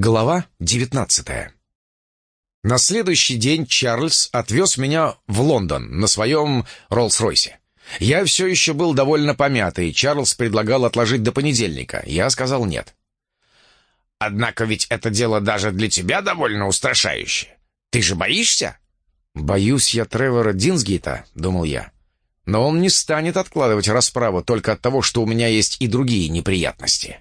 Глава 19 На следующий день Чарльз отвез меня в Лондон на своем Роллс-Ройсе. Я все еще был довольно помятый, Чарльз предлагал отложить до понедельника. Я сказал нет. «Однако ведь это дело даже для тебя довольно устрашающее. Ты же боишься?» «Боюсь я Тревора Динсгейта», — думал я. «Но он не станет откладывать расправу только от того, что у меня есть и другие неприятности».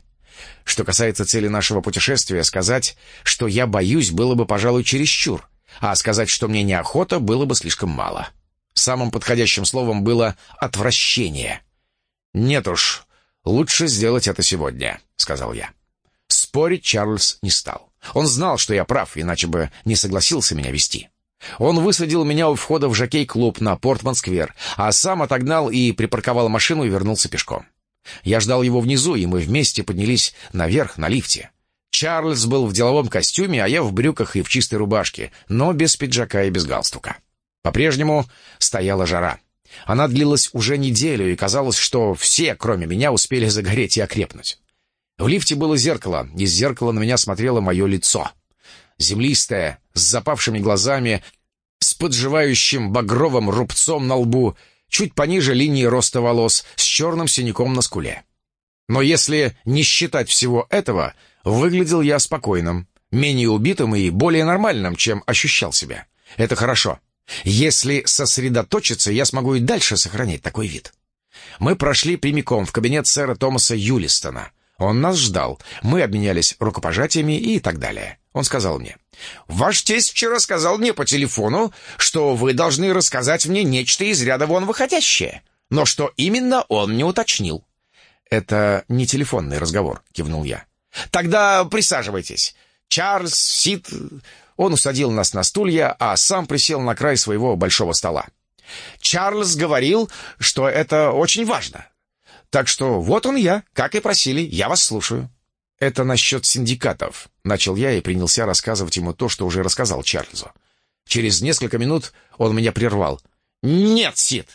Что касается цели нашего путешествия, сказать, что я боюсь, было бы, пожалуй, чересчур, а сказать, что мне неохота, было бы слишком мало. Самым подходящим словом было «отвращение». «Нет уж, лучше сделать это сегодня», — сказал я. Спорить Чарльз не стал. Он знал, что я прав, иначе бы не согласился меня вести. Он высадил меня у входа в жокей-клуб на Портман-сквер, а сам отогнал и припарковал машину и вернулся пешком. Я ждал его внизу, и мы вместе поднялись наверх на лифте. Чарльз был в деловом костюме, а я в брюках и в чистой рубашке, но без пиджака и без галстука. По-прежнему стояла жара. Она длилась уже неделю, и казалось, что все, кроме меня, успели загореть и окрепнуть. В лифте было зеркало, из зеркала на меня смотрело мое лицо. Землистое, с запавшими глазами, с подживающим багровым рубцом на лбу — чуть пониже линии роста волос, с черным синяком на скуле. Но если не считать всего этого, выглядел я спокойным, менее убитым и более нормальным, чем ощущал себя. Это хорошо. Если сосредоточиться, я смогу и дальше сохранять такой вид. Мы прошли прямиком в кабинет сэра Томаса Юлистона. Он нас ждал, мы обменялись рукопожатиями и так далее. Он сказал мне, «Ваш тесть вчера сказал мне по телефону, что вы должны рассказать мне нечто из ряда вон выходящее, но что именно он не уточнил». «Это не телефонный разговор», — кивнул я. «Тогда присаживайтесь. Чарльз, Сид...» Он усадил нас на стулья, а сам присел на край своего большого стола. «Чарльз говорил, что это очень важно. Так что вот он я, как и просили, я вас слушаю». «Это насчет синдикатов», — начал я и принялся рассказывать ему то, что уже рассказал Чарльзу. Через несколько минут он меня прервал. «Нет, Сид,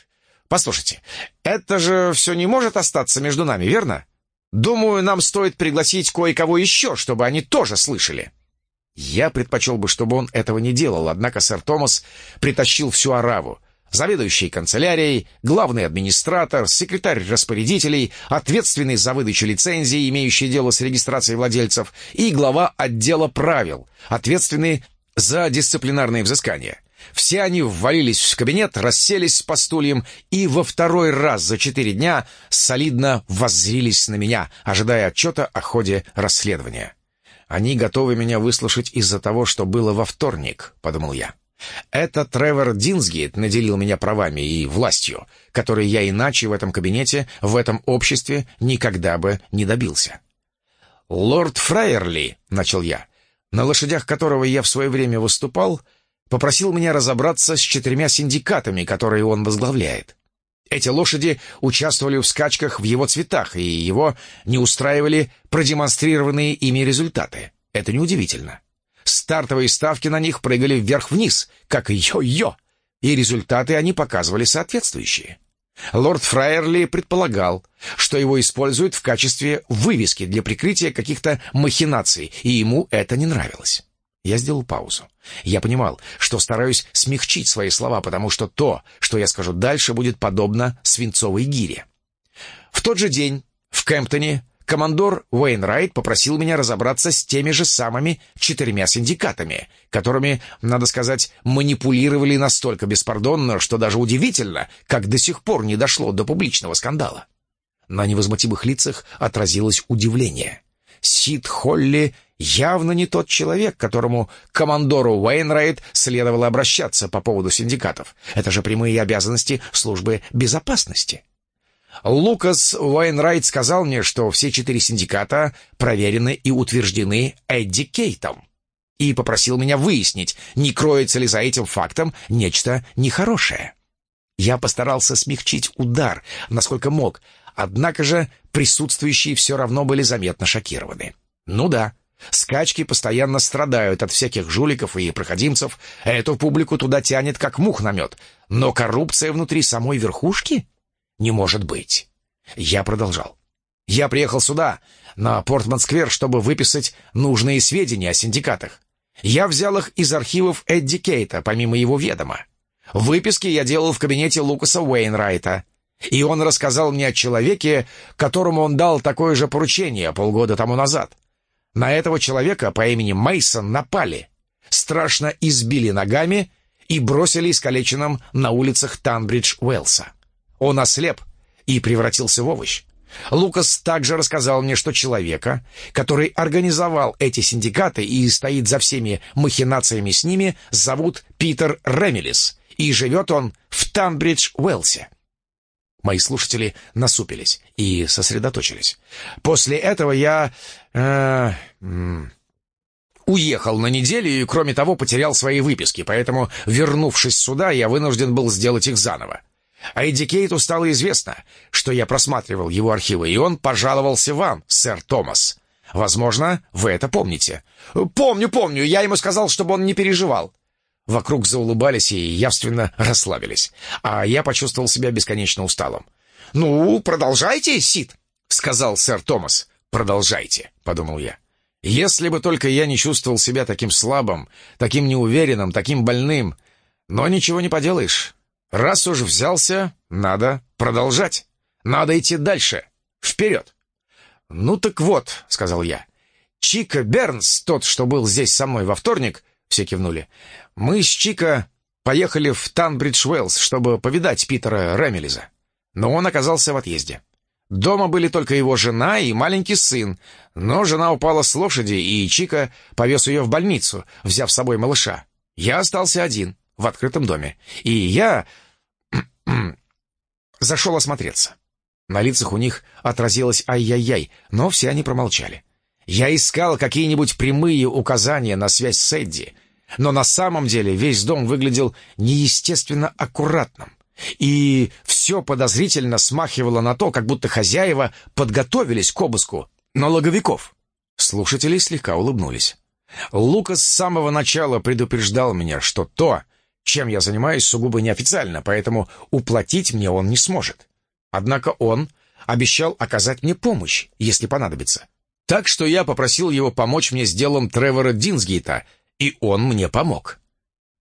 послушайте, это же все не может остаться между нами, верно? Думаю, нам стоит пригласить кое-кого еще, чтобы они тоже слышали». Я предпочел бы, чтобы он этого не делал, однако сэр Томас притащил всю ораву — заведующий канцелярией, главный администратор, секретарь распорядителей, ответственный за выдачу лицензий, имеющий дело с регистрацией владельцев, и глава отдела правил, ответственный за дисциплинарные взыскания. Все они ввалились в кабинет, расселись по стульям и во второй раз за четыре дня солидно воззрились на меня, ожидая отчета о ходе расследования. «Они готовы меня выслушать из-за того, что было во вторник», — подумал я. Это Тревор Динсгейт наделил меня правами и властью, которые я иначе в этом кабинете, в этом обществе никогда бы не добился. «Лорд Фрайерли», — начал я, на лошадях которого я в свое время выступал, попросил меня разобраться с четырьмя синдикатами, которые он возглавляет. Эти лошади участвовали в скачках в его цветах, и его не устраивали продемонстрированные ими результаты. Это неудивительно. Стартовые ставки на них прыгали вверх-вниз, как йо-йо, и результаты они показывали соответствующие. Лорд Фраерли предполагал, что его используют в качестве вывески для прикрытия каких-то махинаций, и ему это не нравилось. Я сделал паузу. Я понимал, что стараюсь смягчить свои слова, потому что то, что я скажу дальше, будет подобно свинцовой гире. В тот же день в Кемптоне командор Уэйнрайт попросил меня разобраться с теми же самыми четырьмя синдикатами, которыми, надо сказать, манипулировали настолько беспардонно, что даже удивительно, как до сих пор не дошло до публичного скандала. На невозмутимых лицах отразилось удивление. Сид Холли явно не тот человек, которому командору Уэйнрайт следовало обращаться по поводу синдикатов. Это же прямые обязанности службы безопасности. Лукас Уайнрайт сказал мне, что все четыре синдиката проверены и утверждены Эдди Кейтом, и попросил меня выяснить, не кроется ли за этим фактом нечто нехорошее. Я постарался смягчить удар, насколько мог, однако же присутствующие все равно были заметно шокированы. Ну да, скачки постоянно страдают от всяких жуликов и проходимцев, эту публику туда тянет как мух на мед, но коррупция внутри самой верхушки — не может быть. Я продолжал. Я приехал сюда, на Портман-сквер, чтобы выписать нужные сведения о синдикатах. Я взял их из архивов Эдди Кейта, помимо его ведома. Выписки я делал в кабинете Лукаса Уэйнрайта. И он рассказал мне о человеке, которому он дал такое же поручение полгода тому назад. На этого человека по имени Мейсон напали, страшно избили ногами и бросили искалеченным на улицах Танбридж-Уэлса. Он ослеп и превратился в овощ. Лукас также рассказал мне, что человека, который организовал эти синдикаты и стоит за всеми махинациями с ними, зовут Питер Ремелис, и живет он в Танбридж-Уэлсе. Мои слушатели насупились и сосредоточились. После этого я... Э, уехал на неделю и, кроме того, потерял свои выписки, поэтому, вернувшись сюда, я вынужден был сделать их заново. А Эдди Кейту стало известно, что я просматривал его архивы, и он пожаловался вам, сэр Томас. Возможно, вы это помните. Помню, помню, я ему сказал, чтобы он не переживал. Вокруг заулыбались и явственно расслабились, а я почувствовал себя бесконечно усталым. «Ну, продолжайте, Сид», — сказал сэр Томас. «Продолжайте», — подумал я. «Если бы только я не чувствовал себя таким слабым, таким неуверенным, таким больным. Но ничего не поделаешь. Раз уж взялся, надо продолжать. Надо идти дальше. Вперед. «Ну так вот», — сказал я. «Чика Бернс, тот, что был здесь со мной во вторник», — все кивнули. «Мы с Чика поехали в Танбридж-Уэллс, чтобы повидать Питера Ремелиза. Но он оказался в отъезде. Дома были только его жена и маленький сын, но жена упала с лошади, и Чика повез ее в больницу, взяв с собой малыша. Я остался один в открытом доме, и я Зашел осмотреться. На лицах у них отразилось «ай-яй-яй», но все они промолчали. Я искал какие-нибудь прямые указания на связь с Эдди, но на самом деле весь дом выглядел неестественно аккуратным. И все подозрительно смахивало на то, как будто хозяева подготовились к обыску налоговиков. Слушатели слегка улыбнулись. Лукас с самого начала предупреждал меня, что то, чем я занимаюсь сугубо неофициально, поэтому уплатить мне он не сможет. Однако он обещал оказать мне помощь, если понадобится. Так что я попросил его помочь мне с делом Тревора Динсгейта, и он мне помог.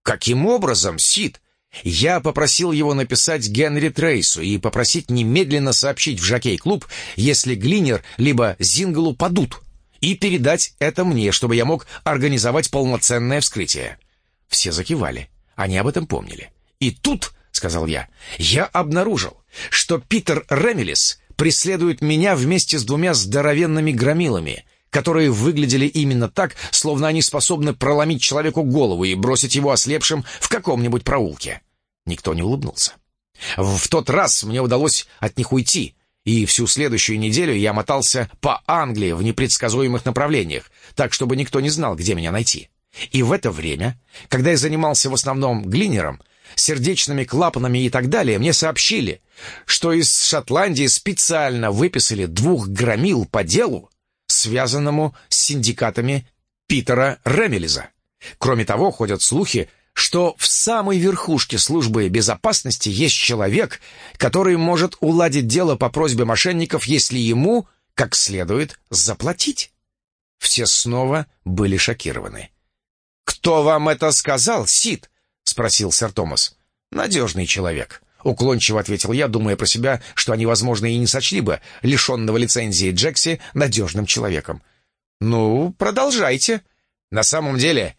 Каким образом, Сид? Я попросил его написать Генри Трейсу и попросить немедленно сообщить в Жокей-клуб, если Глинер либо Зингалу падут, и передать это мне, чтобы я мог организовать полноценное вскрытие. Все закивали. Они об этом помнили. И тут, — сказал я, — я обнаружил, что Питер Ремелис преследует меня вместе с двумя здоровенными громилами, которые выглядели именно так, словно они способны проломить человеку голову и бросить его ослепшим в каком-нибудь проулке. Никто не улыбнулся. В тот раз мне удалось от них уйти, и всю следующую неделю я мотался по Англии в непредсказуемых направлениях, так, чтобы никто не знал, где меня найти. И в это время, когда я занимался в основном глинером, сердечными клапанами и так далее, мне сообщили, что из Шотландии специально выписали двух громил по делу, связанному с синдикатами Питера Ремелиза. Кроме того, ходят слухи, что в самой верхушке службы безопасности есть человек, который может уладить дело по просьбе мошенников, если ему, как следует, заплатить. Все снова были шокированы. «Кто вам это сказал, Сид?» — спросил сэр Томас. «Надежный человек», — уклончиво ответил я, думая про себя, что они, возможно, и не сочли бы лишенного лицензии Джекси надежным человеком. «Ну, продолжайте. На самом деле,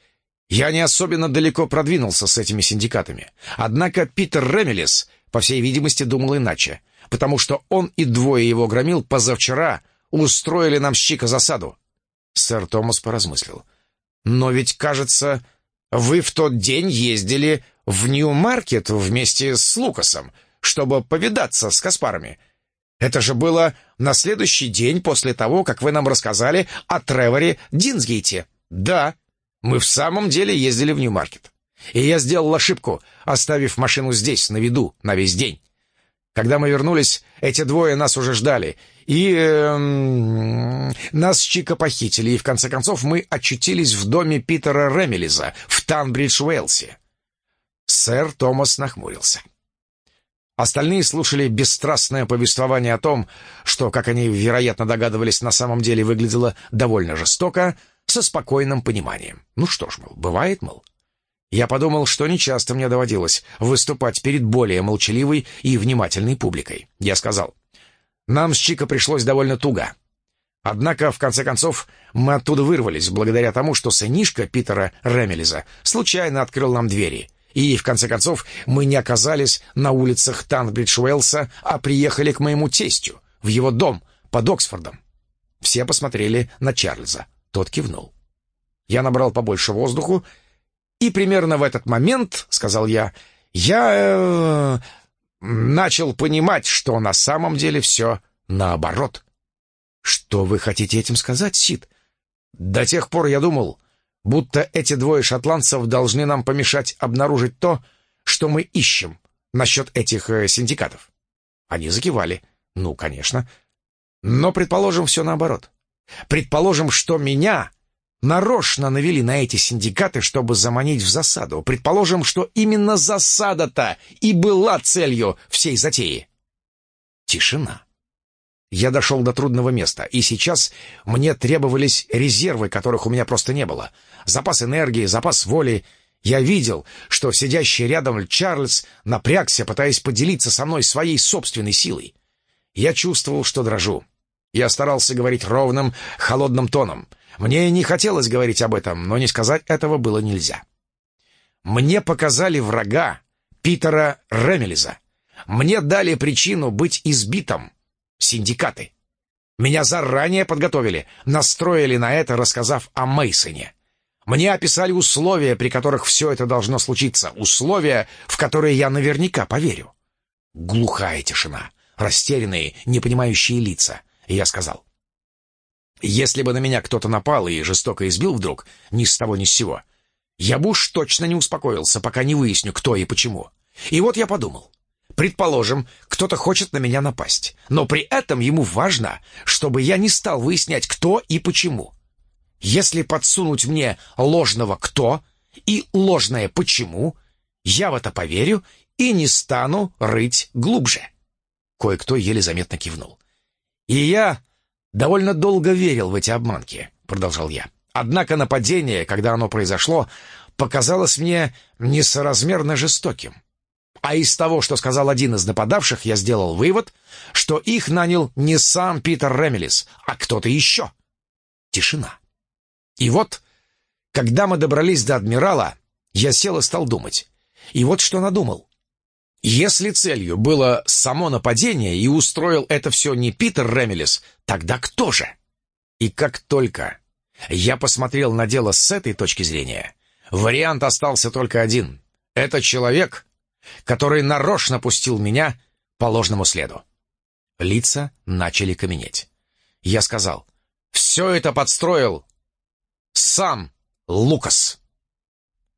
я не особенно далеко продвинулся с этими синдикатами. Однако Питер Ремелис, по всей видимости, думал иначе, потому что он и двое его громил позавчера устроили нам с Чика засаду». Сэр Томас поразмыслил. «Но ведь, кажется, вы в тот день ездили в Нью-Маркет вместе с Лукасом, чтобы повидаться с Каспарами. Это же было на следующий день после того, как вы нам рассказали о Треворе Динсгейте. Да, мы в самом деле ездили в Нью-Маркет. И я сделал ошибку, оставив машину здесь, на виду, на весь день. Когда мы вернулись, эти двое нас уже ждали, и э, нас Чика похитили, и в конце концов мы очутились в доме Питера Ремелиза в Танбридж-Уэлсе. Сэр Томас нахмурился. Остальные слушали бесстрастное повествование о том, что, как они, вероятно, догадывались, на самом деле выглядело довольно жестоко, со спокойным пониманием. Ну что ж, мол, бывает, мол. Я подумал, что нечасто мне доводилось выступать перед более молчаливой и внимательной публикой. Я сказал, нам с Чика пришлось довольно туго. Однако, в конце концов, мы оттуда вырвались, благодаря тому, что сынишка Питера Ремелиза случайно открыл нам двери. И, в конце концов, мы не оказались на улицах Танбридж-Уэллса, а приехали к моему тестю, в его дом, под Оксфордом. Все посмотрели на Чарльза. Тот кивнул. Я набрал побольше воздуху, и примерно в этот момент, — сказал я, — я э, начал понимать, что на самом деле все наоборот. «Что вы хотите этим сказать, Сид?» «До тех пор я думал, будто эти двое шотландцев должны нам помешать обнаружить то, что мы ищем насчет этих э, синдикатов». Они закивали. «Ну, конечно. Но предположим все наоборот. Предположим, что меня нарочно навели на эти синдикаты, чтобы заманить в засаду. Предположим, что именно засада-то и была целью всей затеи». Тишина. Я дошел до трудного места, и сейчас мне требовались резервы, которых у меня просто не было. Запас энергии, запас воли. Я видел, что сидящий рядом Чарльз напрягся, пытаясь поделиться со мной своей собственной силой. Я чувствовал, что дрожу. Я старался говорить ровным, холодным тоном. Мне не хотелось говорить об этом, но не сказать этого было нельзя. Мне показали врага, Питера Ремелиза. Мне дали причину быть избитым синдикаты. Меня заранее подготовили, настроили на это, рассказав о Мейсоне. Мне описали условия, при которых все это должно случиться, условия, в которые я наверняка поверю. Глухая тишина, растерянные, непонимающие лица. Я сказал, если бы на меня кто-то напал и жестоко избил вдруг, ни с того ни с сего, я бы уж точно не успокоился, пока не выясню, кто и почему. И вот я подумал, Предположим, кто-то хочет на меня напасть, но при этом ему важно, чтобы я не стал выяснять, кто и почему. Если подсунуть мне ложного «кто» и ложное «почему», я в это поверю и не стану рыть глубже. Кое-кто еле заметно кивнул. «И я довольно долго верил в эти обманки», — продолжал я. «Однако нападение, когда оно произошло, показалось мне несоразмерно жестоким. А из того, что сказал один из нападавших, я сделал вывод, что их нанял не сам Питер Ремелис, а кто-то еще. Тишина. И вот, когда мы добрались до адмирала, я сел и стал думать. И вот что надумал. Если целью было само нападение и устроил это все не Питер Ремелис, тогда кто же? И как только я посмотрел на дело с этой точки зрения, вариант остался только один. Это человек, который нарочно пустил меня по ложному следу. Лица начали каменеть. Я сказал, «Все это подстроил сам Лукас».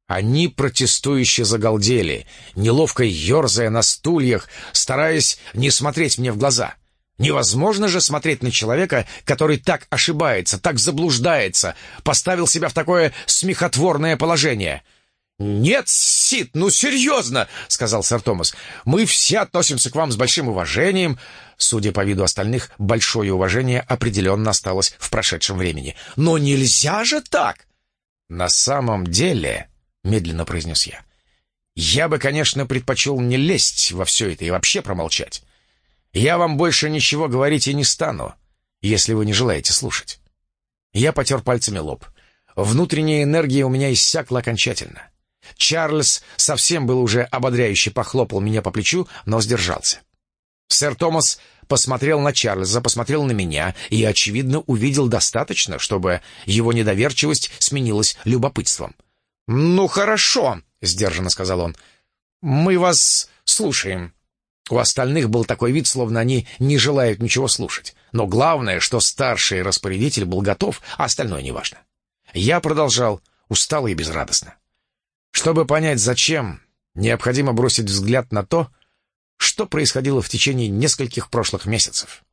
Они протестующе загалдели, неловко ерзая на стульях, стараясь не смотреть мне в глаза. Невозможно же смотреть на человека, который так ошибается, так заблуждается, поставил себя в такое смехотворное положение — «Нет, Сид, ну серьезно!» — сказал сэр Томас. «Мы все относимся к вам с большим уважением». Судя по виду остальных, большое уважение определенно осталось в прошедшем времени. «Но нельзя же так!» «На самом деле...» — медленно произнес я. «Я бы, конечно, предпочел не лезть во все это и вообще промолчать. Я вам больше ничего говорить и не стану, если вы не желаете слушать». Я потер пальцами лоб. Внутренняя энергия у меня иссякла окончательно. Чарльз совсем был уже ободряюще похлопал меня по плечу, но сдержался. Сэр Томас посмотрел на Чарльза, посмотрел на меня и, очевидно, увидел достаточно, чтобы его недоверчивость сменилась любопытством. «Ну, хорошо», — сдержанно сказал он. «Мы вас слушаем». У остальных был такой вид, словно они не желают ничего слушать. Но главное, что старший распорядитель был готов, а остальное неважно. Я продолжал, устало и безрадостно. Чтобы понять, зачем, необходимо бросить взгляд на то, что происходило в течение нескольких прошлых месяцев.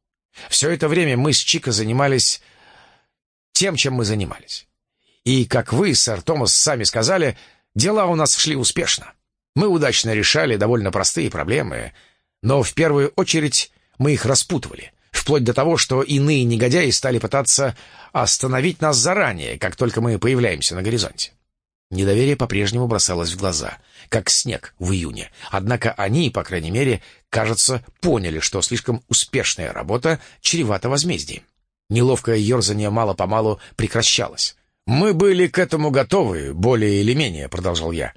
Все это время мы с Чико занимались тем, чем мы занимались. И, как вы, сэр Томас, сами сказали, дела у нас шли успешно. Мы удачно решали довольно простые проблемы. Но в первую очередь мы их распутывали, вплоть до того, что иные негодяи стали пытаться остановить нас заранее, как только мы появляемся на горизонте. Недоверие по-прежнему бросалось в глаза, как снег в июне. Однако они, по крайней мере, кажется, поняли, что слишком успешная работа чревата возмездием. Неловкое ерзание мало-помалу прекращалось. «Мы были к этому готовы, более или менее», — продолжал я.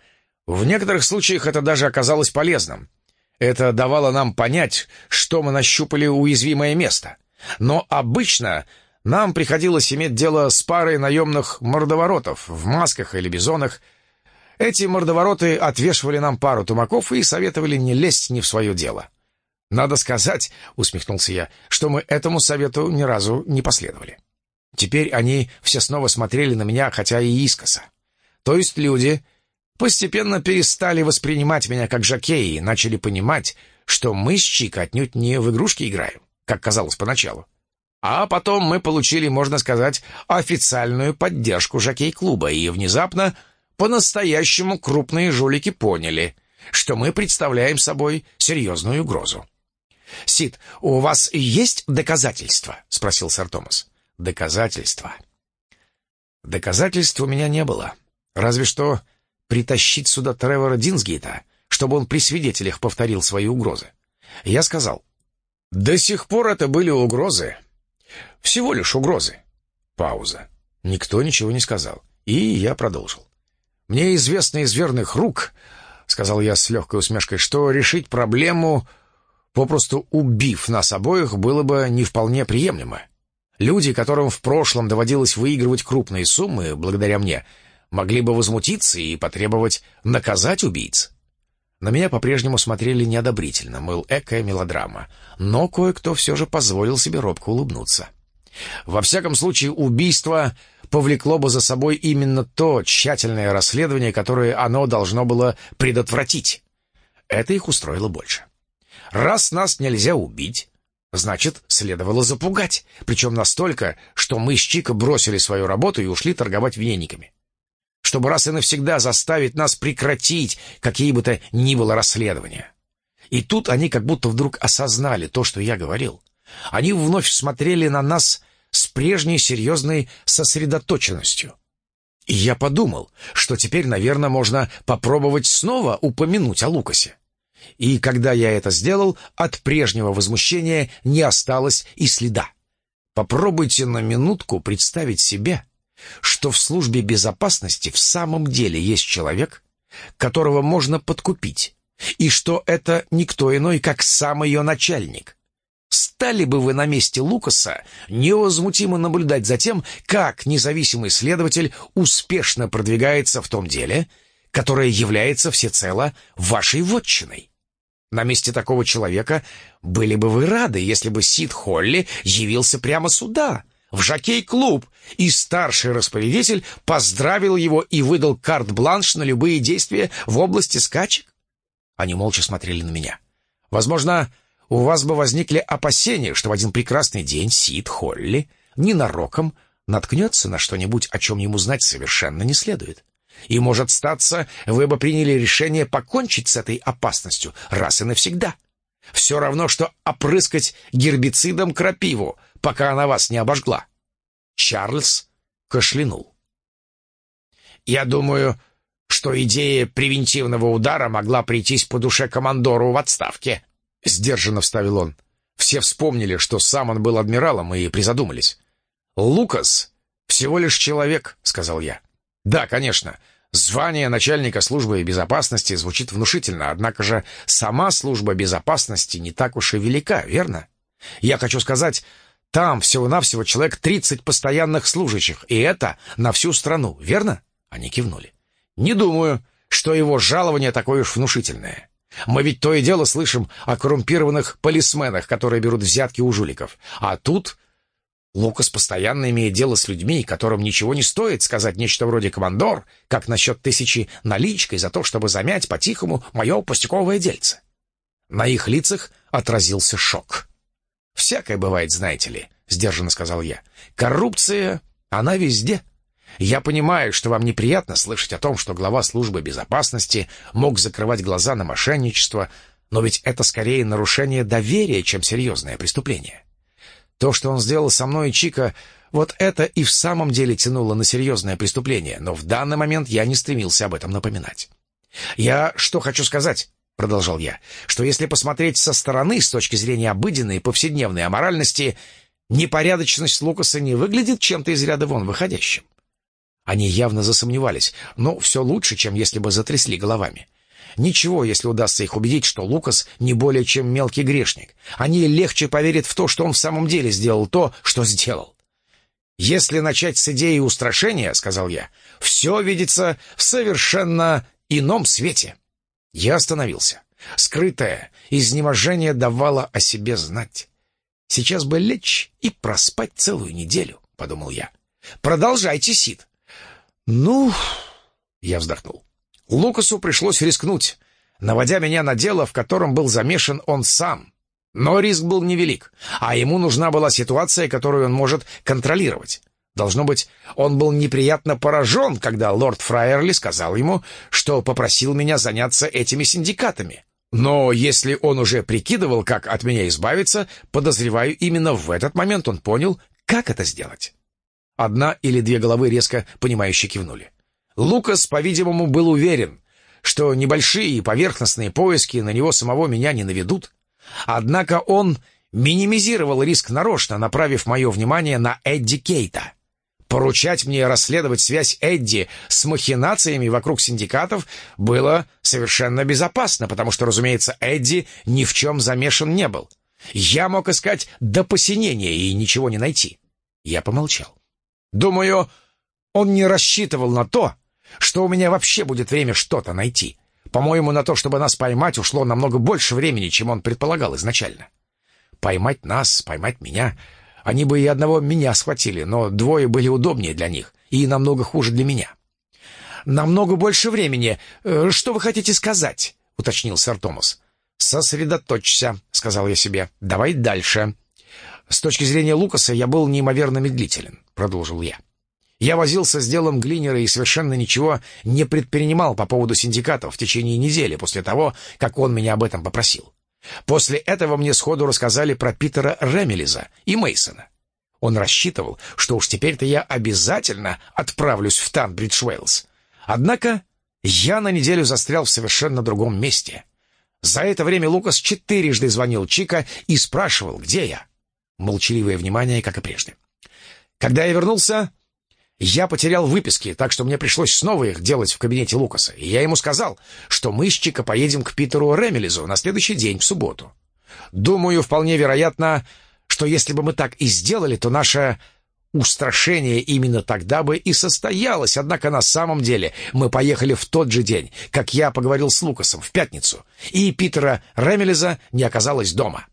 «В некоторых случаях это даже оказалось полезным. Это давало нам понять, что мы нащупали уязвимое место. Но обычно нам приходилось иметь дело с парой наемных мордоворотов в масках или бизонах. Эти мордовороты отвешивали нам пару тумаков и советовали не лезть не в свое дело. «Надо сказать», — усмехнулся я, — «что мы этому совету ни разу не последовали». Теперь они все снова смотрели на меня, хотя и искоса. То есть люди постепенно перестали воспринимать меня как жокея и начали понимать, что мы с Чик отнюдь не в игрушки играем, как казалось поначалу. А потом мы получили, можно сказать, официальную поддержку жокей-клуба, и внезапно по-настоящему крупные жулики поняли, что мы представляем собой серьезную угрозу. «Сид, у вас есть доказательства?» — спросил сэр Томас. «Доказательства?» Доказательств у меня не было. Разве что притащить сюда Тревора Динсгейта, чтобы он при свидетелях повторил свои угрозы. Я сказал, «До сих пор это были угрозы. Всего лишь угрозы». Пауза. Никто ничего не сказал. И я продолжил. «Мне известно из верных рук, — сказал я с легкой усмешкой, — что решить проблему, попросту убив нас обоих, было бы не вполне приемлемо. Люди, которым в прошлом доводилось выигрывать крупные суммы, благодаря мне, могли бы возмутиться и потребовать наказать убийц. На меня по-прежнему смотрели неодобрительно, мыл экая мелодрама, но кое-кто все же позволил себе робко улыбнуться. Во всяком случае, убийство повлекло бы за собой именно то тщательное расследование, которое оно должно было предотвратить. Это их устроило больше. Раз нас нельзя убить, значит, следовало запугать, причем настолько, что мы с Чика бросили свою работу и ушли торговать вениками. Чтобы раз и навсегда заставить нас прекратить какие бы то ни было расследования. И тут они как будто вдруг осознали то, что я говорил. Они вновь смотрели на нас с прежней серьезной сосредоточенностью. И я подумал, что теперь, наверное, можно попробовать снова упомянуть о Лукасе. И когда я это сделал, от прежнего возмущения не осталось и следа. Попробуйте на минутку представить себе, что в службе безопасности в самом деле есть человек, которого можно подкупить, и что это никто иной, как сам ее начальник. Стали бы вы на месте Лукаса невозмутимо наблюдать за тем, как независимый следователь успешно продвигается в том деле, которое является всецело вашей вотчиной? На месте такого человека были бы вы рады, если бы Сид Холли явился прямо сюда, в жокей-клуб, и старший распорядитель поздравил его и выдал карт-бланш на любые действия в области скачек? Они молча смотрели на меня. Возможно, у вас бы возникли опасения, что в один прекрасный день Сид Холли ненароком наткнется на что-нибудь, о чем ему знать совершенно не следует. И, может статься, вы бы приняли решение покончить с этой опасностью раз и навсегда. Все равно, что опрыскать гербицидом крапиву, пока она вас не обожгла. Чарльз кашлянул. «Я думаю, что идея превентивного удара могла прийтись по душе командору в отставке», — сдержанно вставил он. Все вспомнили, что сам он был адмиралом, и призадумались. «Лукас всего лишь человек», — сказал я. «Да, конечно, звание начальника службы безопасности звучит внушительно, однако же сама служба безопасности не так уж и велика, верно? Я хочу сказать, там всего-навсего человек 30 постоянных служащих, и это на всю страну, верно?» Они кивнули. «Не думаю, что его жалование такое уж внушительное». Мы ведь то и дело слышим о коррумпированных полисменах, которые берут взятки у жуликов. А тут Лукас постоянно имеет дело с людьми, которым ничего не стоит сказать нечто вроде «командор», как насчет тысячи наличкой за то, чтобы замять по-тихому мое пустяковое дельце. На их лицах отразился шок. «Всякое бывает, знаете ли», — сдержанно сказал я. «Коррупция, она везде». Я понимаю, что вам неприятно слышать о том, что глава службы безопасности мог закрывать глаза на мошенничество, Но ведь это скорее нарушение доверия, чем серьезное преступление. То, что он сделал со мной и Чика, вот это и в самом деле тянуло на серьезное преступление, но в данный момент я не стремился об этом напоминать. «Я что хочу сказать?» — продолжал я, — что если посмотреть со стороны, с точки зрения обыденной, повседневной аморальности, непорядочность Лукаса не выглядит чем-то из ряда вон выходящим. Они явно засомневались, но все лучше, чем если бы затрясли головами. Ничего, если удастся их убедить, что Лукас не более чем мелкий грешник. Они легче поверят в то, что он в самом деле сделал то, что сделал. «Если начать с идеи устрашения, — сказал я, — все видится в совершенно ином свете». Я остановился. Скрытое изнеможение давало о себе знать. «Сейчас бы лечь и проспать целую неделю», — подумал я. «Продолжайте, Сид». «Ну...» — я вздохнул. Лукасу пришлось рискнуть, наводя меня на дело, в котором был замешан он сам. Но риск был невелик, а ему нужна была ситуация, которую он может контролировать. Должно быть, он был неприятно поражен, когда лорд Фраерли сказал ему, что попросил меня заняться этими синдикатами. Но если он уже прикидывал, как от меня избавиться, подозреваю, именно в этот момент он понял, как это сделать. Одна или две головы резко понимающе кивнули. Лукас, по-видимому, был уверен, что небольшие и поверхностные поиски на него самого меня не наведут. Однако он минимизировал риск нарочно, направив мое внимание на Эдди Кейта. Поручать мне расследовать связь Эдди с махинациями вокруг синдикатов было совершенно безопасно, потому что, разумеется, Эдди ни в чем замешан не был. Я мог искать до посинения и ничего не найти. Я помолчал. Думаю, он не рассчитывал на то, что у меня вообще будет время что-то найти. По-моему, на то, чтобы нас поймать, ушло намного больше времени, чем он предполагал изначально. Поймать нас, поймать меня... Они бы и одного меня схватили, но двое были удобнее для них и намного хуже для меня. «Намного больше времени. Э, что вы хотите сказать?» — уточнил сэр Томас. «Сосредоточься», — сказал я себе. «Давай дальше». «С точки зрения Лукаса я был неимоверно медлителен», — продолжил я. Я возился с делом Глинера и совершенно ничего не предпринимал по поводу синдикатов в течение недели после того, как он меня об этом попросил. После этого мне сходу рассказали про Питера Ремелиза и Мейсона. Он рассчитывал, что уж теперь-то я обязательно отправлюсь в Танбридж Уэллс. Однако я на неделю застрял в совершенно другом месте. За это время Лукас четырежды звонил Чика и спрашивал, где я. Молчаливое внимание, как и прежде. Когда я вернулся, я потерял выписки, так что мне пришлось снова их делать в кабинете Лукаса. И я ему сказал, что мы с Чика поедем к Питеру Ремелизу на следующий день, в субботу. Думаю, вполне вероятно, что если бы мы так и сделали, то наше устрашение именно тогда бы и состоялось. Однако на самом деле мы поехали в тот же день, как я поговорил с Лукасом, в пятницу, и Питера Ремелиза не оказалось дома.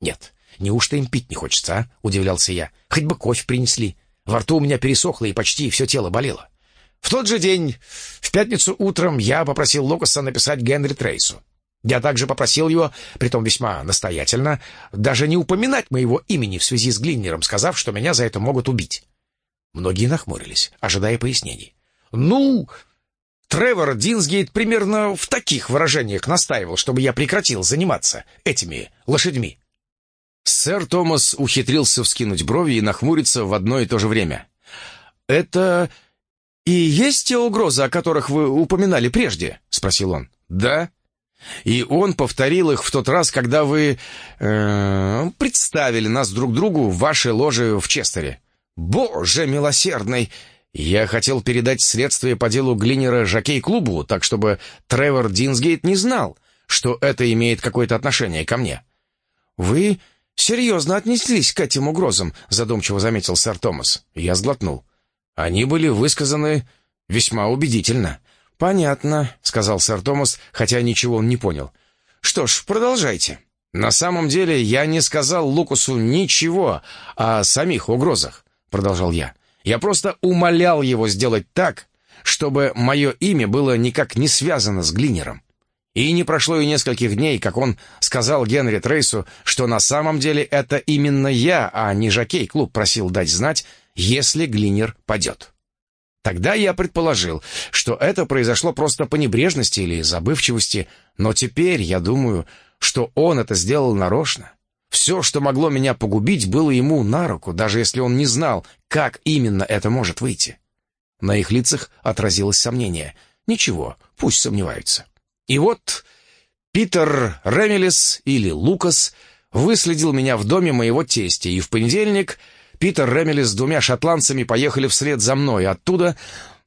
«Нет, неужто им пить не хочется, а?» — удивлялся я. «Хоть бы кофе принесли». Во рту у меня пересохло, и почти все тело болело. В тот же день, в пятницу утром, я попросил Лукаса написать Генри Трейсу. Я также попросил его, притом весьма настоятельно, даже не упоминать моего имени в связи с Глиннером, сказав, что меня за это могут убить. Многие нахмурились, ожидая пояснений. «Ну...» Тревор Динсгейт примерно в таких выражениях настаивал, чтобы я прекратил заниматься этими лошадьми. Сэр Томас ухитрился вскинуть брови и нахмуриться в одно и то же время. «Это и есть те угрозы, о которых вы упоминали прежде?» — спросил он. «Да». И он повторил их в тот раз, когда вы э, представили нас друг другу в вашей ложе в Честере. Боже милосердный! Я хотел передать следствие по делу Глинера Жокей-клубу, так чтобы Тревор Динсгейт не знал, что это имеет какое-то отношение ко мне. Вы серьезно отнеслись к этим угрозам», — задумчиво заметил сэр Томас. Я сглотнул. Они были высказаны весьма убедительно. «Понятно», — сказал сэр Томас, хотя ничего он не понял. «Что ж, продолжайте». «На самом деле я не сказал Лукусу ничего о самих угрозах», — продолжал я. «Я просто умолял его сделать так, чтобы мое имя было никак не связано с Глинером. И не прошло и нескольких дней, как он сказал Генри Трейсу, что на самом деле это именно я, а не Жокей-клуб просил дать знать, если Глинер падет. Тогда я предположил, что это произошло просто по небрежности или забывчивости, но теперь, я думаю, что он это сделал нарочно. Все, что могло меня погубить, было ему на руку, даже если он не знал, как именно это может выйти. На их лицах отразилось сомнение. Ничего, пусть сомневаются. И вот Питер Ремелис или Лукас выследил меня в доме моего тестя, и в понедельник Питер Ремелис с двумя шотландцами поехали вслед за мной оттуда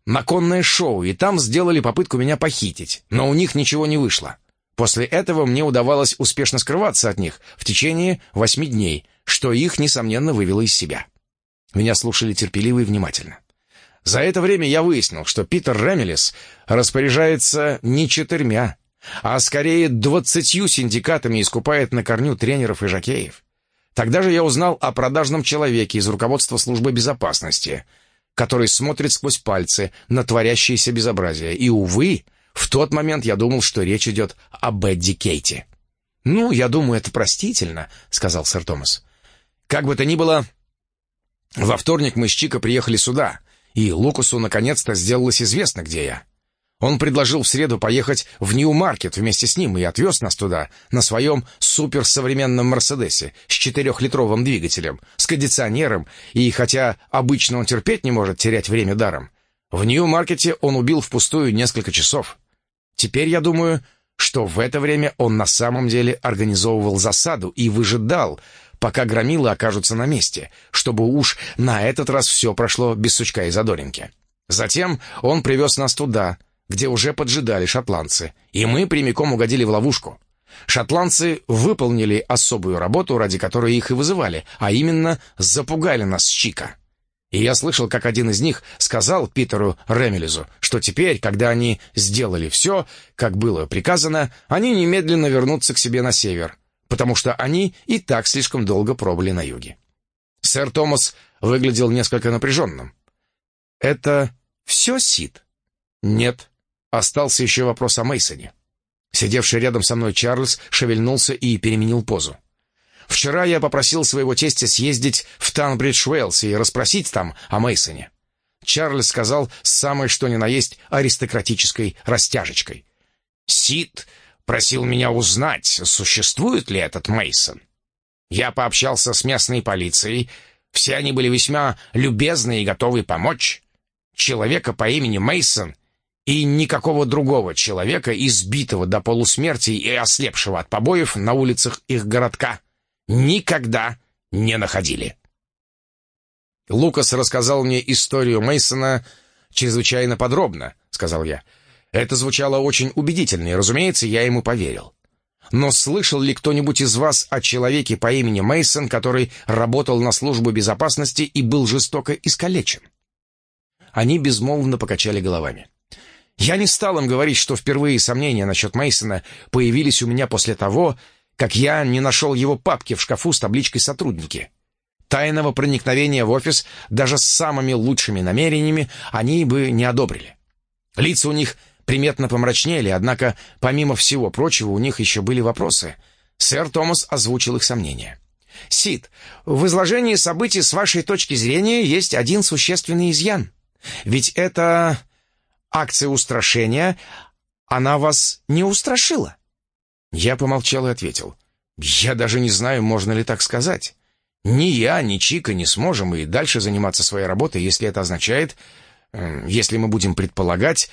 на конное шоу, и там сделали попытку меня похитить, но у них ничего не вышло. После этого мне удавалось успешно скрываться от них в течение восьми дней, что их, несомненно, вывело из себя. Меня слушали терпеливо и внимательно. За это время я выяснил, что Питер Ремелис распоряжается не четырьмя, а скорее двадцатью синдикатами искупает на корню тренеров и жокеев. Тогда же я узнал о продажном человеке из руководства службы безопасности, который смотрит сквозь пальцы на творящееся безобразие. И, увы, в тот момент я думал, что речь идет о Бедди Кейти. «Ну, я думаю, это простительно», — сказал сэр Томас. «Как бы то ни было, во вторник мы с Чика приехали сюда, и Лукасу наконец-то сделалось известно, где я. Он предложил в среду поехать в Нью-Маркет вместе с ним и отвез нас туда на своем суперсовременном Мерседесе с четырехлитровым двигателем, с кондиционером, и хотя обычно он терпеть не может терять время даром, в Нью-Маркете он убил впустую несколько часов. Теперь я думаю, что в это время он на самом деле организовывал засаду и выжидал, пока громилы окажутся на месте, чтобы уж на этот раз все прошло без сучка и задоринки. Затем он привез нас туда, где уже поджидали шотландцы, и мы прямиком угодили в ловушку. Шотландцы выполнили особую работу, ради которой их и вызывали, а именно запугали нас с Чика. И я слышал, как один из них сказал Питеру Ремелизу, что теперь, когда они сделали все, как было приказано, они немедленно вернутся к себе на север, потому что они и так слишком долго пробыли на юге. Сэр Томас выглядел несколько напряженным. «Это все, Сид?» «Нет. Остался еще вопрос о Мейсоне. Сидевший рядом со мной Чарльз шевельнулся и переменил позу. «Вчера я попросил своего тестя съездить в Танбридж-Уэллс и расспросить там о Мейсоне. Чарльз сказал с самой что ни на есть аристократической растяжечкой. «Сид Просил меня узнать, существует ли этот Мейсон. Я пообщался с местной полицией. Все они были весьма любезны и готовы помочь. Человека по имени Мейсон и никакого другого человека, избитого до полусмерти и ослепшего от побоев на улицах их городка, никогда не находили. Лукас рассказал мне историю Мейсона чрезвычайно подробно, сказал я. Это звучало очень убедительно, и, разумеется, я ему поверил. Но слышал ли кто-нибудь из вас о человеке по имени Мейсон, который работал на службу безопасности и был жестоко искалечен? Они безмолвно покачали головами. Я не стал им говорить, что впервые сомнения насчет Мейсона появились у меня после того, как я не нашел его папки в шкафу с табличкой «Сотрудники». Тайного проникновения в офис даже с самыми лучшими намерениями они бы не одобрили. Лица у них приметно помрачнели, однако, помимо всего прочего, у них еще были вопросы. Сэр Томас озвучил их сомнения. «Сид, в изложении событий с вашей точки зрения есть один существенный изъян. Ведь это акция устрашения, она вас не устрашила». Я помолчал и ответил. «Я даже не знаю, можно ли так сказать. Ни я, ни Чика не сможем и дальше заниматься своей работой, если это означает, э, если мы будем предполагать,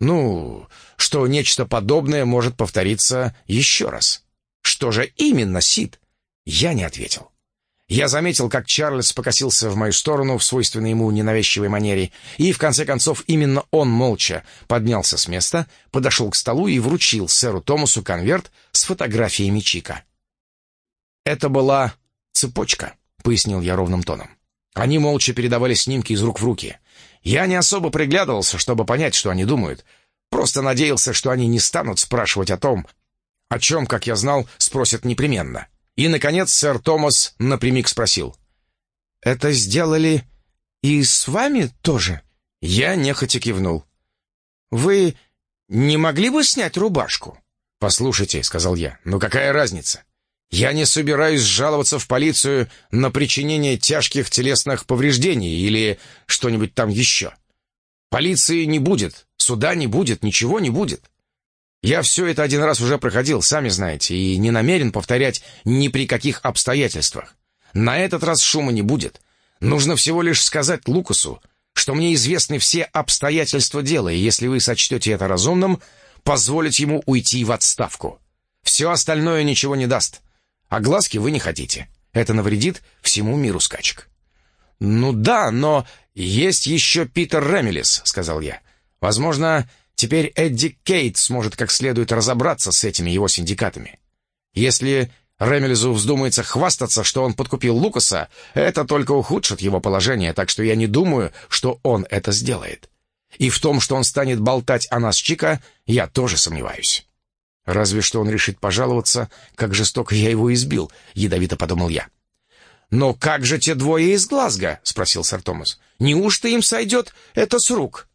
ну, что нечто подобное может повториться еще раз. Что же именно, Сид? Я не ответил. Я заметил, как Чарльз покосился в мою сторону в свойственной ему ненавязчивой манере, и, в конце концов, именно он молча поднялся с места, подошел к столу и вручил сэру Томасу конверт с фотографиями Чика. «Это была цепочка», — пояснил я ровным тоном. Они молча передавали снимки из рук в руки. Я не особо приглядывался, чтобы понять, что они думают. Просто надеялся, что они не станут спрашивать о том, о чем, как я знал, спросят непременно. И, наконец, сэр Томас напрямик спросил. «Это сделали и с вами тоже?» Я нехотя кивнул. «Вы не могли бы снять рубашку?» «Послушайте», — сказал я, — «ну какая разница? Я не собираюсь жаловаться в полицию на причинение тяжких телесных повреждений или что-нибудь там еще. Полиции не будет, суда не будет, ничего не будет. Я все это один раз уже проходил, сами знаете, и не намерен повторять ни при каких обстоятельствах. На этот раз шума не будет. Нужно всего лишь сказать Лукасу, что мне известны все обстоятельства дела, и если вы сочтете это разумным, позволить ему уйти в отставку. Все остальное ничего не даст. А глазки вы не хотите. Это навредит всему миру скачек. «Ну да, но есть еще Питер Ремелис», — сказал я. «Возможно, теперь Эдди Кейт сможет как следует разобраться с этими его синдикатами. Если Ремелизу вздумается хвастаться, что он подкупил Лукаса, это только ухудшит его положение, так что я не думаю, что он это сделает. И в том, что он станет болтать о нас Чика, я тоже сомневаюсь». «Разве что он решит пожаловаться, как жестоко я его избил», — ядовито подумал я. «Но как же те двое из Глазго?» — спросил сэр Томас. «Неужто им сойдет это с рук?»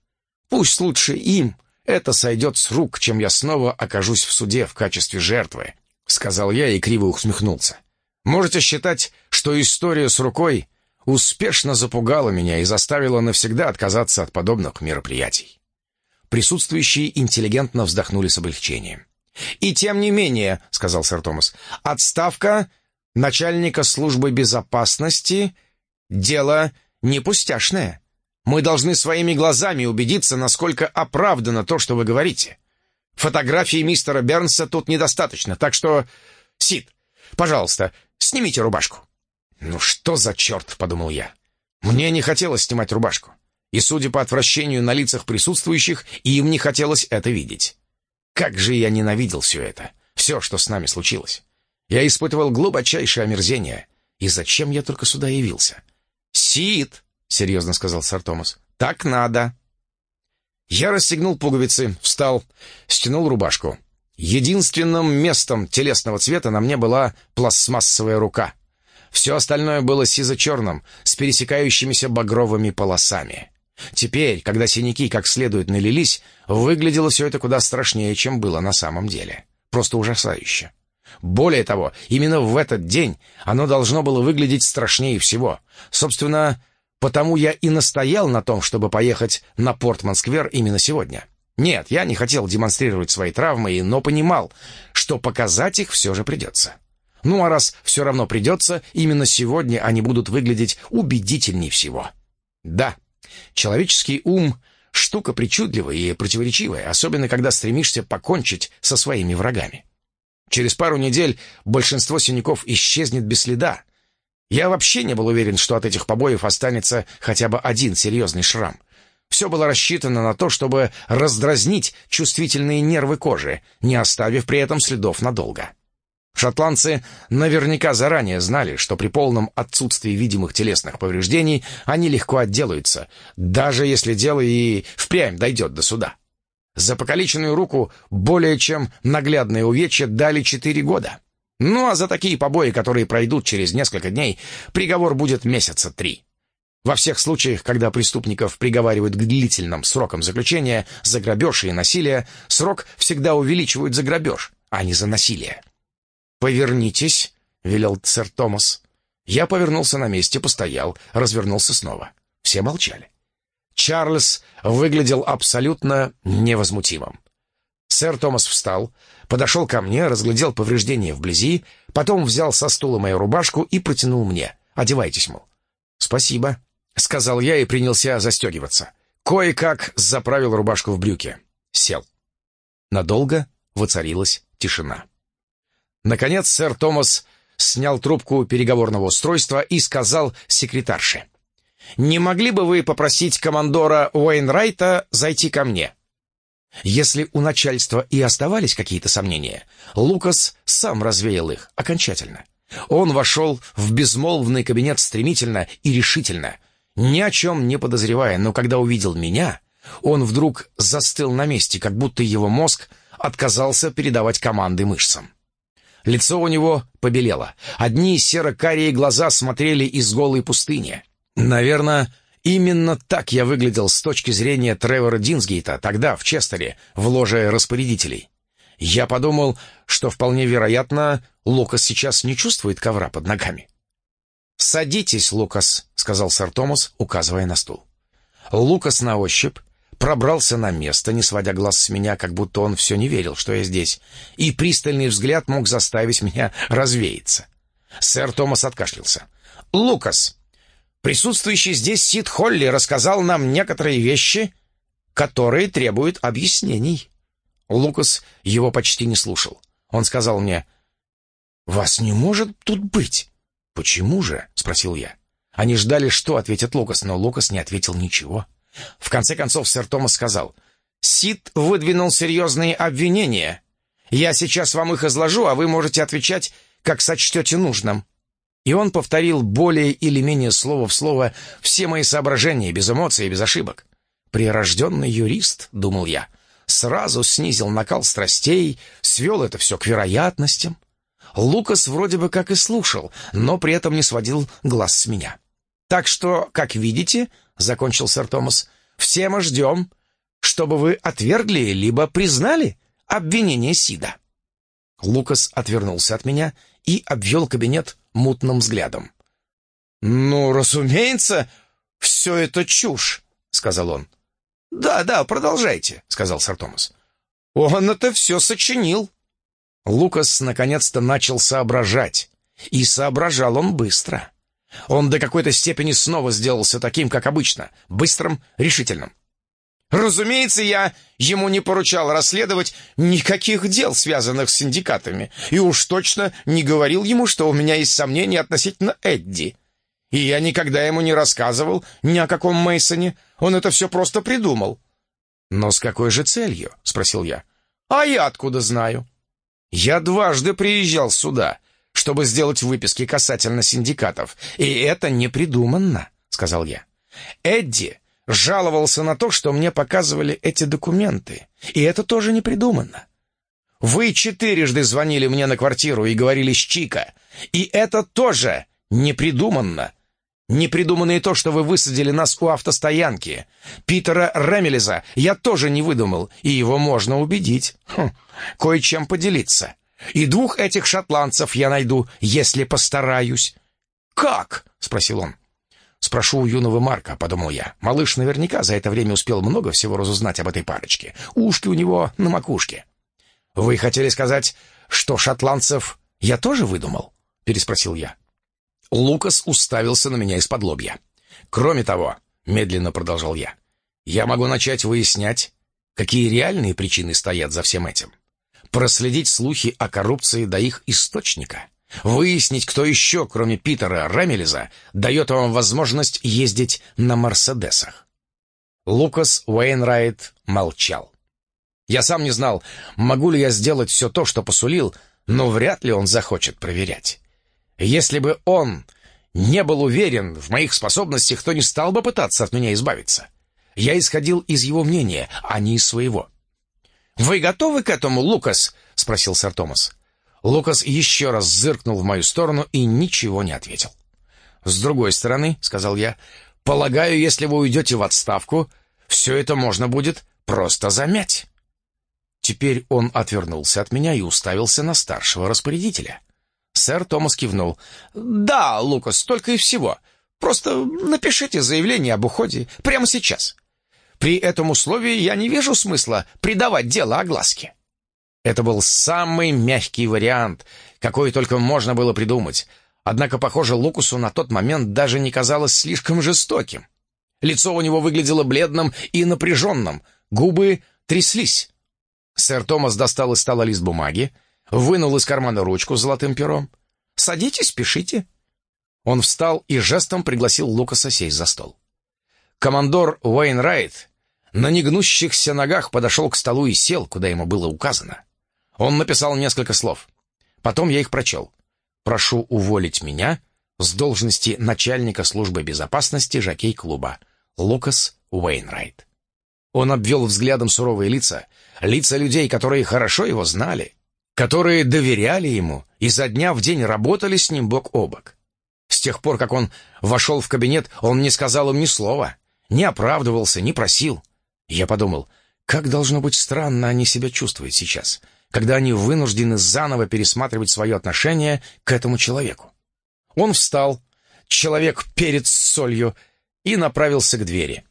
«Пусть лучше им это сойдет с рук, чем я снова окажусь в суде в качестве жертвы», — сказал я и криво усмехнулся. «Можете считать, что история с рукой успешно запугала меня и заставила навсегда отказаться от подобных мероприятий». Присутствующие интеллигентно вздохнули с облегчением. «И тем не менее», — сказал сэр Томас, — «отставка начальника службы безопасности — дело не пустяшное. Мы должны своими глазами убедиться, насколько оправдано то, что вы говорите. Фотографии мистера Бернса тут недостаточно, так что... Сид, пожалуйста, снимите рубашку». «Ну что за черт?» — подумал я. Мне не хотелось снимать рубашку. И, судя по отвращению на лицах присутствующих, им не хотелось это видеть. Как же я ненавидел все это, все, что с нами случилось. Я испытывал глубочайшее омерзение. И зачем я только сюда явился? «Сид!» — серьезно сказал сэр Томас. «Так надо!» Я расстегнул пуговицы, встал, стянул рубашку. Единственным местом телесного цвета на мне была пластмассовая рука. Все остальное было сизо-черным, с пересекающимися багровыми полосами. Теперь, когда синяки как следует налились, выглядело все это куда страшнее, чем было на самом деле. Просто ужасающе. Более того, именно в этот день оно должно было выглядеть страшнее всего. Собственно, потому я и настоял на том, чтобы поехать на Портман-сквер именно сегодня. Нет, я не хотел демонстрировать свои травмы, но понимал, что показать их все же придется. Ну а раз все равно придется, именно сегодня они будут выглядеть убедительней всего. Да, человеческий ум — штука причудливая и противоречивая, особенно когда стремишься покончить со своими врагами. Через пару недель большинство синяков исчезнет без следа. Я вообще не был уверен, что от этих побоев останется хотя бы один серьезный шрам. Все было рассчитано на то, чтобы раздразнить чувствительные нервы кожи, не оставив при этом следов надолго. Шотландцы наверняка заранее знали, что при полном отсутствии видимых телесных повреждений они легко отделаются, даже если дело и впрямь дойдет до суда. За покалеченную руку более чем наглядное увечье дали четыре года. Ну а за такие побои, которые пройдут через несколько дней, приговор будет месяца три. Во всех случаях, когда преступников приговаривают к длительным срокам заключения за грабеж и насилие, срок всегда увеличивают за грабеж, а не за насилие. «Повернитесь», — велел сэр Томас. Я повернулся на месте, постоял, развернулся снова. Все молчали. Чарльз выглядел абсолютно невозмутимым. Сэр Томас встал, подошел ко мне, разглядел повреждения вблизи, потом взял со стула мою рубашку и протянул мне. «Одевайтесь, мол». «Спасибо», — сказал я и принялся застегиваться. Кое-как заправил рубашку в брюки. Сел. Надолго воцарилась тишина. Наконец сэр Томас снял трубку переговорного устройства и сказал секретарше. Не могли бы вы попросить командора Уэйнрайта зайти ко мне?» Если у начальства и оставались какие-то сомнения, Лукас сам развеял их окончательно. Он вошел в безмолвный кабинет стремительно и решительно, ни о чем не подозревая, но когда увидел меня, он вдруг застыл на месте, как будто его мозг отказался передавать команды мышцам. Лицо у него побелело, одни серо-карие глаза смотрели из голой пустыни. Наверное, именно так я выглядел с точки зрения Тревора Динсгейта тогда, в Честере, в ложе распорядителей. Я подумал, что вполне вероятно, Лукас сейчас не чувствует ковра под ногами. «Садитесь, Лукас», — сказал сэр Томас, указывая на стул. Лукас на ощупь пробрался на место, не сводя глаз с меня, как будто он все не верил, что я здесь, и пристальный взгляд мог заставить меня развеяться. Сэр Томас откашлялся. «Лукас, присутствующий здесь Сид Холли рассказал нам некоторые вещи, которые требуют объяснений». Лукас его почти не слушал. Он сказал мне, «Вас не может тут быть». «Почему же?» — спросил я. Они ждали, что ответит Лукас, но Лукас не ответил ничего. В конце концов, сэр Томас сказал, «Сид выдвинул серьезные обвинения. Я сейчас вам их изложу, а вы можете отвечать, как сочтете нужным». И он повторил более или менее слово в слово все мои соображения, без эмоций и без ошибок. «Прирожденный юрист», — думал я, — сразу снизил накал страстей, свел это все к вероятностям. Лукас вроде бы как и слушал, но при этом не сводил глаз с меня. «Так что, как видите, — закончил сэр Томас, — все мы ждем, чтобы вы отвергли либо признали обвинение Сида». Лукас отвернулся от меня и обвел кабинет мутным взглядом. «Ну, разумеется, все это чушь», — сказал он. «Да, да, продолжайте», — сказал сэр Томас. «Он это все сочинил». Лукас наконец-то начал соображать, и соображал он быстро. Он до какой-то степени снова сделался таким, как обычно, быстрым, решительным. Разумеется, я ему не поручал расследовать никаких дел, связанных с синдикатами, и уж точно не говорил ему, что у меня есть сомнения относительно Эдди. И я никогда ему не рассказывал ни о каком Мейсоне. Он это все просто придумал. «Но с какой же целью?» — спросил я. «А я откуда знаю?» «Я дважды приезжал сюда, чтобы сделать выписки касательно синдикатов, и это не придуманно», — сказал я. «Эдди жаловался на то, что мне показывали эти документы, и это тоже не придуманно. Вы четырежды звонили мне на квартиру и говорили с Чика, и это тоже не придуманно. Не придумано и то, что вы высадили нас у автостоянки. Питера Ремелеза я тоже не выдумал, и его можно убедить. Хм, кое-чем поделиться. И двух этих шотландцев я найду, если постараюсь». «Как?» — спросил он. «Спрошу у юного Марка», — подумал я. Малыш наверняка за это время успел много всего разузнать об этой парочке. Ушки у него на макушке. «Вы хотели сказать, что шотландцев я тоже выдумал?» — переспросил я. Лукас уставился на меня из-под лобья. «Кроме того», — медленно продолжал я, — «я могу начать выяснять, какие реальные причины стоят за всем этим. Проследить слухи о коррупции до их источника». Выяснить, кто еще, кроме Питера Ремелеза, дает вам возможность ездить на Мерседесах. Лукас Уэйнрайт молчал. Я сам не знал, могу ли я сделать все то, что посулил, но вряд ли он захочет проверять. Если бы он не был уверен в моих способностях, то не стал бы пытаться от меня избавиться. Я исходил из его мнения, а не из своего. «Вы готовы к этому, Лукас?» — спросил сэр Томас. Лукас еще раз зыркнул в мою сторону и ничего не ответил. «С другой стороны», — сказал я, — «полагаю, если вы уйдете в отставку, все это можно будет просто замять». Теперь он отвернулся от меня и уставился на старшего распорядителя. Сэр Томас кивнул. «Да, Лукас, только и всего. Просто напишите заявление об уходе прямо сейчас. При этом условии я не вижу смысла придавать дело огласке». Это был самый мягкий вариант, какой только можно было придумать. Однако, похоже, Лукусу на тот момент даже не казалось слишком жестоким. Лицо у него выглядело бледным и напряженным, губы тряслись. Сэр Томас достал из стола лист бумаги, вынул из кармана ручку с золотым пером. «Садитесь, пишите». Он встал и жестом пригласил Лукаса сесть за стол. Командор Уэйнрайт на негнущихся ногах подошел к столу и сел, куда ему было указано. Он написал несколько слов. Потом я их прочел. «Прошу уволить меня с должности начальника службы безопасности жокей-клуба Лукас Уэйнрайт». Он обвел взглядом суровые лица, лица людей, которые хорошо его знали, которые доверяли ему и за дня в день работали с ним бок о бок. С тех пор, как он вошел в кабинет, он не сказал им ни слова, не оправдывался, не просил. Я подумал, как должно быть странно они себя чувствуют сейчас, когда они вынуждены заново пересматривать свое отношение к этому человеку. Он встал, человек перед солью, и направился к двери.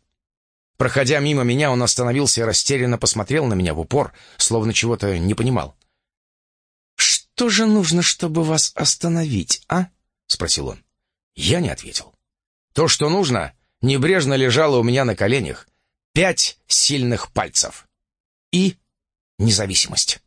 Проходя мимо меня, он остановился и растерянно посмотрел на меня в упор, словно чего-то не понимал. «Что же нужно, чтобы вас остановить, а?» — спросил он. Я не ответил. «То, что нужно, небрежно лежало у меня на коленях пять сильных пальцев и независимость.